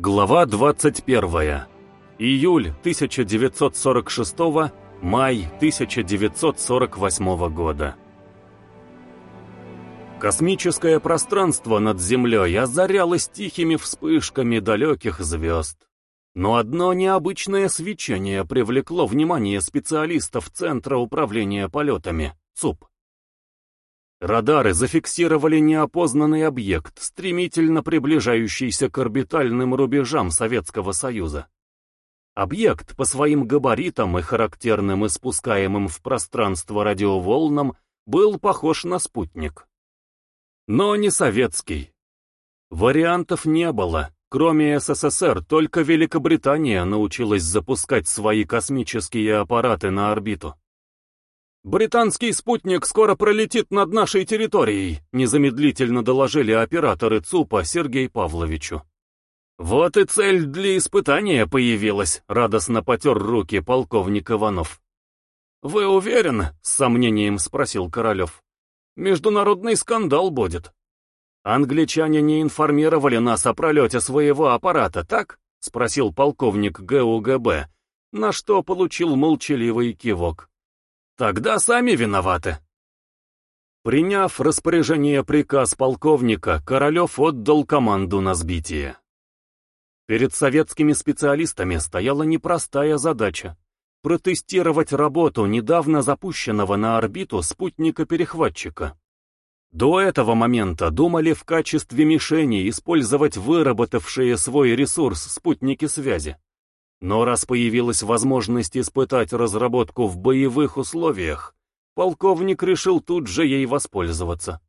Глава 21. Июль 1946, май 1948 года. Космическое пространство над Землей озарялось тихими вспышками далеких звезд. Но одно необычное свечение привлекло внимание специалистов Центра управления полетами, ЦУП. Радары зафиксировали неопознанный объект, стремительно приближающийся к орбитальным рубежам Советского Союза. Объект по своим габаритам и характерным испускаемым в пространство радиоволнам был похож на спутник. Но не советский. Вариантов не было. Кроме СССР, только Великобритания научилась запускать свои космические аппараты на орбиту. «Британский спутник скоро пролетит над нашей территорией», незамедлительно доложили операторы ЦУПа Сергею Павловичу. «Вот и цель для испытания появилась», — радостно потер руки полковник Иванов. «Вы уверены?» — с сомнением спросил Королев. «Международный скандал будет». «Англичане не информировали нас о пролете своего аппарата, так?» — спросил полковник ГУГБ, на что получил молчаливый кивок. Тогда сами виноваты. Приняв распоряжение приказ полковника, Королев отдал команду на сбитие. Перед советскими специалистами стояла непростая задача — протестировать работу недавно запущенного на орбиту спутника-перехватчика. До этого момента думали в качестве мишени использовать выработавшие свой ресурс спутники связи. Но раз появилась возможность испытать разработку в боевых условиях, полковник решил тут же ей воспользоваться.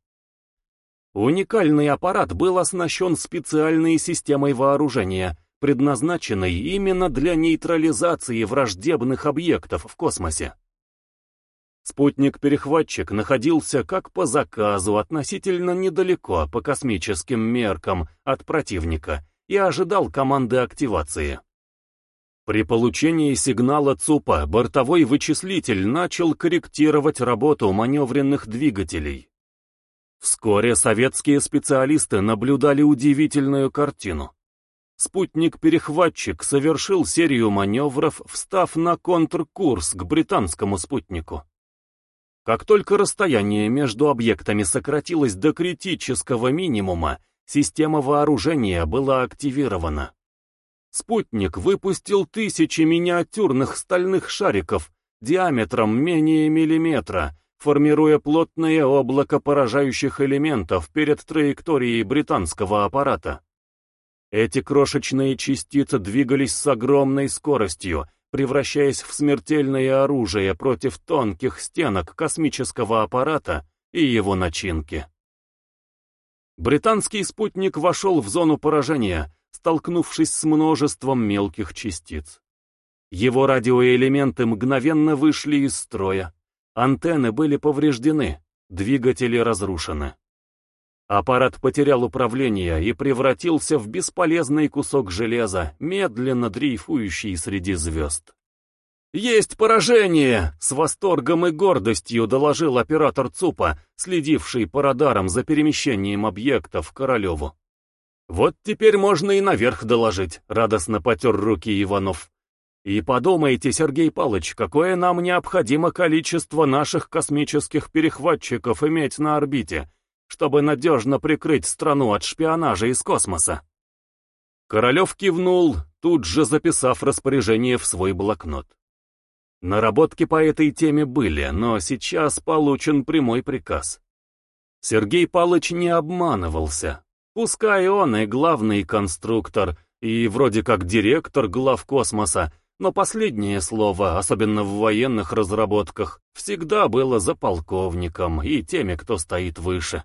Уникальный аппарат был оснащен специальной системой вооружения, предназначенной именно для нейтрализации враждебных объектов в космосе. Спутник-перехватчик находился как по заказу относительно недалеко по космическим меркам от противника и ожидал команды активации. При получении сигнала ЦУПа бортовой вычислитель начал корректировать работу маневренных двигателей. Вскоре советские специалисты наблюдали удивительную картину. Спутник-перехватчик совершил серию маневров, встав на контркурс к британскому спутнику. Как только расстояние между объектами сократилось до критического минимума, система вооружения была активирована. Спутник выпустил тысячи миниатюрных стальных шариков диаметром менее миллиметра, формируя плотное облако поражающих элементов перед траекторией британского аппарата. Эти крошечные частицы двигались с огромной скоростью, превращаясь в смертельное оружие против тонких стенок космического аппарата и его начинки. Британский спутник вошел в зону поражения, столкнувшись с множеством мелких частиц. Его радиоэлементы мгновенно вышли из строя. Антенны были повреждены, двигатели разрушены. Аппарат потерял управление и превратился в бесполезный кусок железа, медленно дрейфующий среди звезд. «Есть поражение!» — с восторгом и гордостью доложил оператор ЦУПа, следивший по радарам за перемещением объектов Королеву. «Вот теперь можно и наверх доложить», — радостно потер руки Иванов. «И подумайте, Сергей Палыч, какое нам необходимо количество наших космических перехватчиков иметь на орбите, чтобы надежно прикрыть страну от шпионажа из космоса». Королев кивнул, тут же записав распоряжение в свой блокнот. Наработки по этой теме были, но сейчас получен прямой приказ. Сергей Палыч не обманывался. Пускай он и главный конструктор, и вроде как директор глав космоса, но последнее слово, особенно в военных разработках, всегда было за полковником и теми, кто стоит выше.